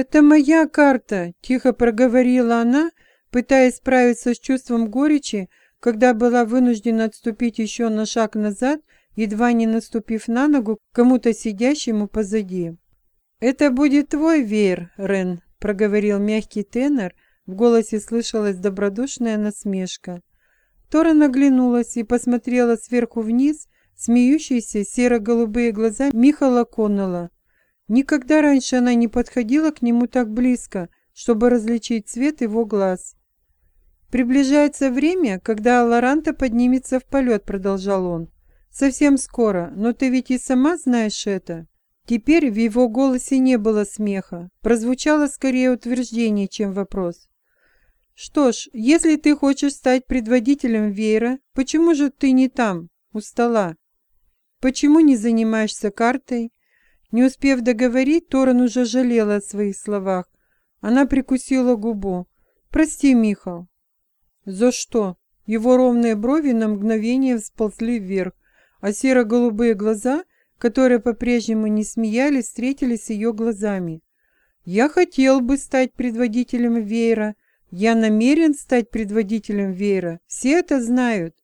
«Это моя карта», — тихо проговорила она, пытаясь справиться с чувством горечи, когда была вынуждена отступить еще на шаг назад, едва не наступив на ногу кому-то сидящему позади. «Это будет твой веер, Рен», — проговорил мягкий тенор, в голосе слышалась добродушная насмешка. Тора наглянулась и посмотрела сверху вниз смеющиеся серо-голубые глаза Михала Коннелла. Никогда раньше она не подходила к нему так близко, чтобы различить цвет его глаз. «Приближается время, когда Лоранта поднимется в полет», — продолжал он. «Совсем скоро, но ты ведь и сама знаешь это». Теперь в его голосе не было смеха, прозвучало скорее утверждение, чем вопрос. «Что ж, если ты хочешь стать предводителем веера, почему же ты не там, у стола? Почему не занимаешься картой?» Не успев договорить, Торан уже жалела о своих словах. Она прикусила губу. «Прости, Михал». «За что?» Его ровные брови на мгновение всползли вверх, а серо-голубые глаза, которые по-прежнему не смеялись, встретились с ее глазами. «Я хотел бы стать предводителем веера», «Я намерен стать предводителем веера, все это знают».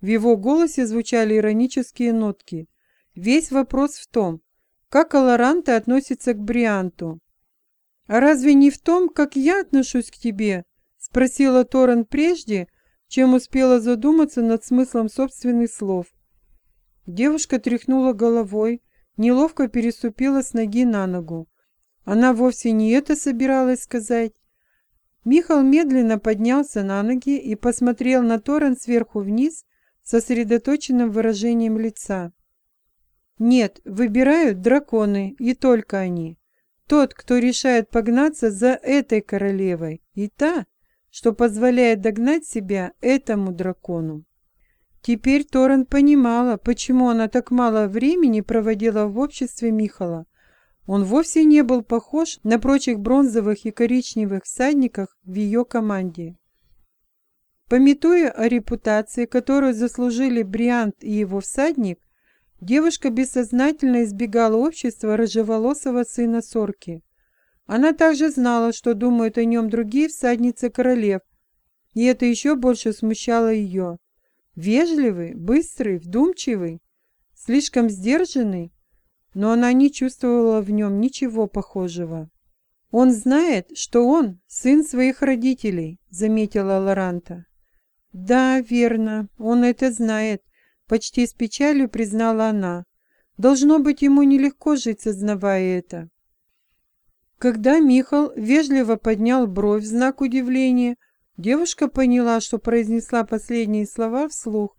В его голосе звучали иронические нотки. Весь вопрос в том, как Аларанте относится к Брианту. «А разве не в том, как я отношусь к тебе?» — спросила Торрен прежде, чем успела задуматься над смыслом собственных слов. Девушка тряхнула головой, неловко переступила с ноги на ногу. Она вовсе не это собиралась сказать. Михал медленно поднялся на ноги и посмотрел на Торрен сверху вниз сосредоточенным выражением лица. «Нет, выбирают драконы, и только они. Тот, кто решает погнаться за этой королевой, и та, что позволяет догнать себя этому дракону». Теперь Торрен понимала, почему она так мало времени проводила в обществе Михала, он вовсе не был похож на прочих бронзовых и коричневых всадников в ее команде. Пометуя о репутации, которую заслужили Бриант и его всадник, девушка бессознательно избегала общества рыжеволосого сына Сорки. Она также знала, что думают о нем другие всадницы королев, и это еще больше смущало ее. Вежливый, быстрый, вдумчивый, слишком сдержанный, но она не чувствовала в нем ничего похожего. «Он знает, что он сын своих родителей», — заметила Лоранта. «Да, верно, он это знает», — почти с печалью признала она. «Должно быть, ему нелегко жить, сознавая это». Когда Михал вежливо поднял бровь в знак удивления, девушка поняла, что произнесла последние слова вслух.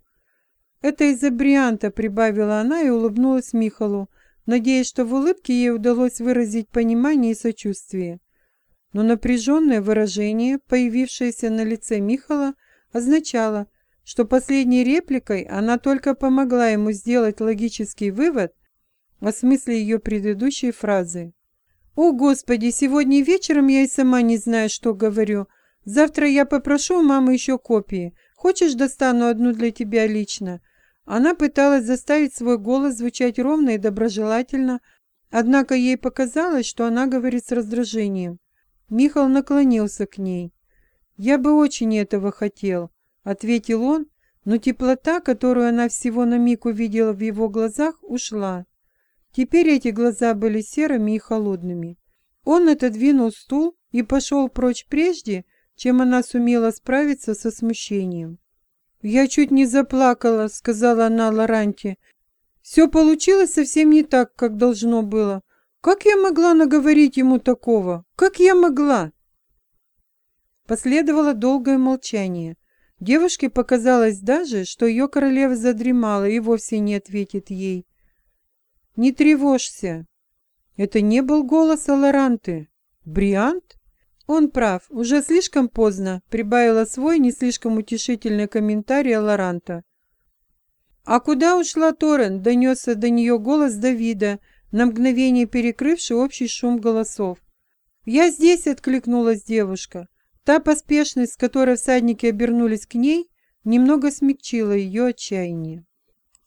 «Это из-за Брианта», — прибавила она и улыбнулась Михалу, надеясь, что в улыбке ей удалось выразить понимание и сочувствие. Но напряженное выражение, появившееся на лице Михала, означало, что последней репликой она только помогла ему сделать логический вывод о смысле ее предыдущей фразы. «О, Господи, сегодня вечером я и сама не знаю, что говорю. Завтра я попрошу у мамы еще копии. Хочешь, достану одну для тебя лично? Она пыталась заставить свой голос звучать ровно и доброжелательно, однако ей показалось, что она говорит с раздражением. Михал наклонился к ней. «Я бы очень этого хотел», — ответил он, но теплота, которую она всего на миг увидела в его глазах, ушла. Теперь эти глаза были серыми и холодными. Он отодвинул стул и пошел прочь прежде, чем она сумела справиться со смущением. «Я чуть не заплакала», — сказала она Лоранте. «Все получилось совсем не так, как должно было. Как я могла наговорить ему такого? Как я могла?» Последовало долгое молчание. Девушке показалось даже, что ее королева задремала и вовсе не ответит ей. «Не тревожься!» Это не был голос Аларанты. «Бриант?» «Он прав, уже слишком поздно», — прибавила свой не слишком утешительный комментарий Лоранта. «А куда ушла Торрен?» — донесся до нее голос Давида, на мгновение перекрывший общий шум голосов. «Я здесь!» — откликнулась девушка. Та поспешность, с которой всадники обернулись к ней, немного смягчила ее отчаяние.